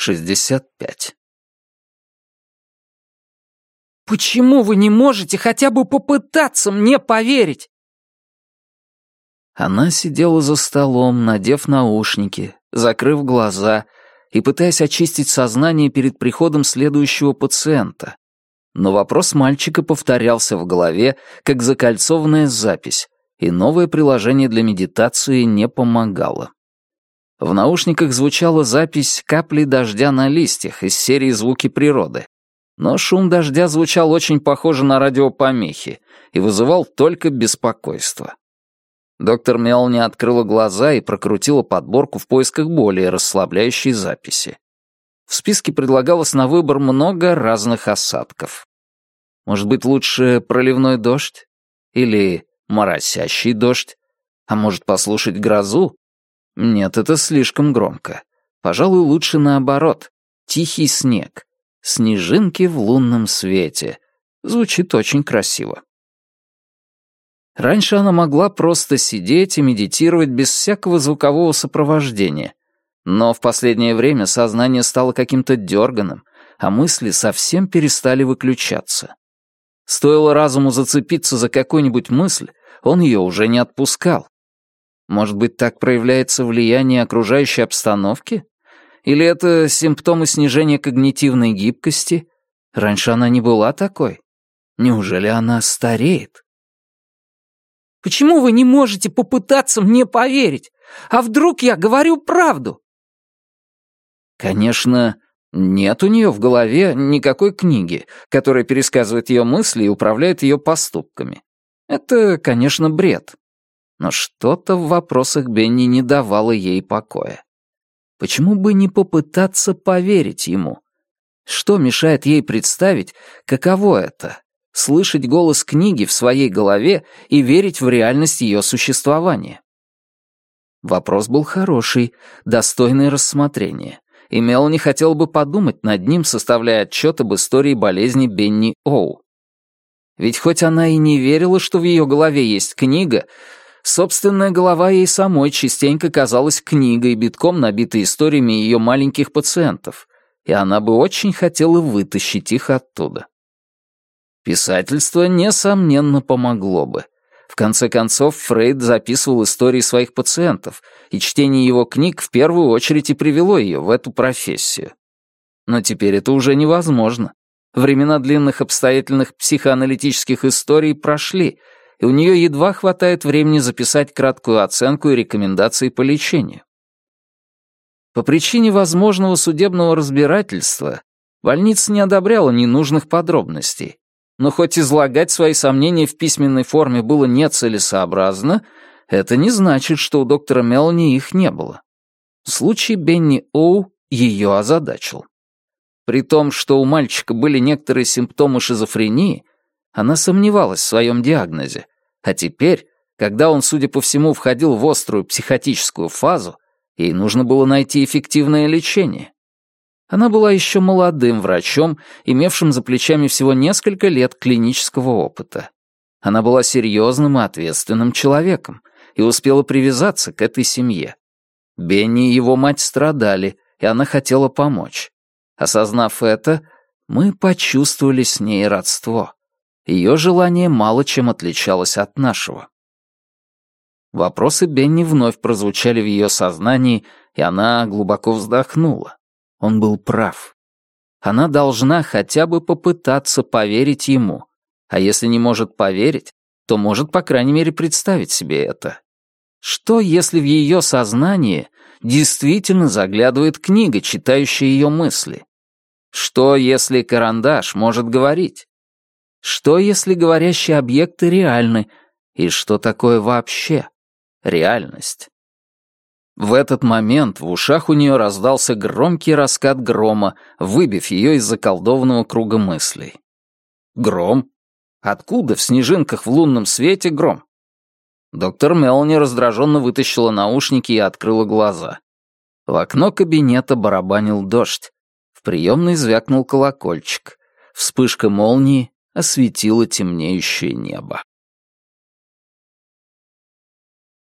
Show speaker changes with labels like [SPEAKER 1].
[SPEAKER 1] 65.
[SPEAKER 2] «Почему вы не можете хотя бы попытаться мне поверить?»
[SPEAKER 1] Она сидела за столом, надев наушники, закрыв глаза и пытаясь очистить сознание перед приходом следующего пациента. Но вопрос мальчика повторялся в голове, как закольцованная запись, и новое приложение для медитации не помогало. В наушниках звучала запись капли дождя на листьях из серии «Звуки природы». Но шум дождя звучал очень похоже на радиопомехи и вызывал только беспокойство. Доктор Мелни открыла глаза и прокрутила подборку в поисках более расслабляющей записи. В списке предлагалось на выбор много разных осадков. Может быть, лучше проливной дождь? Или моросящий дождь? А может, послушать грозу? Нет, это слишком громко. Пожалуй, лучше наоборот. Тихий снег. Снежинки в лунном свете. Звучит очень красиво. Раньше она могла просто сидеть и медитировать без всякого звукового сопровождения. Но в последнее время сознание стало каким-то дерганым, а мысли совсем перестали выключаться. Стоило разуму зацепиться за какую-нибудь мысль, он ее уже не отпускал. Может быть, так проявляется влияние окружающей обстановки? Или это симптомы снижения когнитивной гибкости? Раньше она не была такой. Неужели она стареет?
[SPEAKER 2] Почему вы не можете попытаться мне поверить? А вдруг я говорю правду?
[SPEAKER 1] Конечно, нет у нее в голове никакой книги, которая пересказывает ее мысли и управляет ее поступками. Это, конечно, бред но что-то в вопросах Бенни не давало ей покоя. Почему бы не попытаться поверить ему? Что мешает ей представить, каково это — слышать голос книги в своей голове и верить в реальность ее существования? Вопрос был хороший, достойный рассмотрения, и Мелани хотел бы подумать над ним, составляя отчет об истории болезни Бенни Оу. Ведь хоть она и не верила, что в ее голове есть книга, Собственная голова ей самой частенько казалась книгой, битком набитой историями ее маленьких пациентов, и она бы очень хотела вытащить их оттуда. Писательство, несомненно, помогло бы. В конце концов, Фрейд записывал истории своих пациентов, и чтение его книг в первую очередь и привело ее в эту профессию. Но теперь это уже невозможно. Времена длинных обстоятельных психоаналитических историй прошли, и у нее едва хватает времени записать краткую оценку и рекомендации по лечению. По причине возможного судебного разбирательства больница не одобряла ненужных подробностей, но хоть излагать свои сомнения в письменной форме было нецелесообразно, это не значит, что у доктора Мелани их не было. Случай Бенни Оу ее озадачил. При том, что у мальчика были некоторые симптомы шизофрении, она сомневалась в своем диагнозе, а теперь, когда он, судя по всему, входил в острую психотическую фазу, ей нужно было найти эффективное лечение. Она была еще молодым врачом, имевшим за плечами всего несколько лет клинического опыта. Она была серьезным и ответственным человеком и успела привязаться к этой семье. Бенни и его мать страдали, и она хотела помочь. Осознав это, мы почувствовали с ней родство. Ее желание мало чем отличалось от нашего. Вопросы Бенни вновь прозвучали в ее сознании, и она глубоко вздохнула. Он был прав. Она должна хотя бы попытаться поверить ему. А если не может поверить, то может, по крайней мере, представить себе это. Что, если в ее сознание действительно заглядывает книга, читающая ее мысли? Что, если карандаш может говорить? Что, если говорящие объекты реальны? И что такое вообще реальность? В этот момент в ушах у нее раздался громкий раскат грома, выбив ее из заколдованного круга мыслей. Гром? Откуда в снежинках в лунном свете гром? Доктор Мелани раздраженно вытащила наушники и открыла глаза. В окно кабинета барабанил дождь. В приемной звякнул колокольчик. Вспышка молнии, осветило темнеющее небо.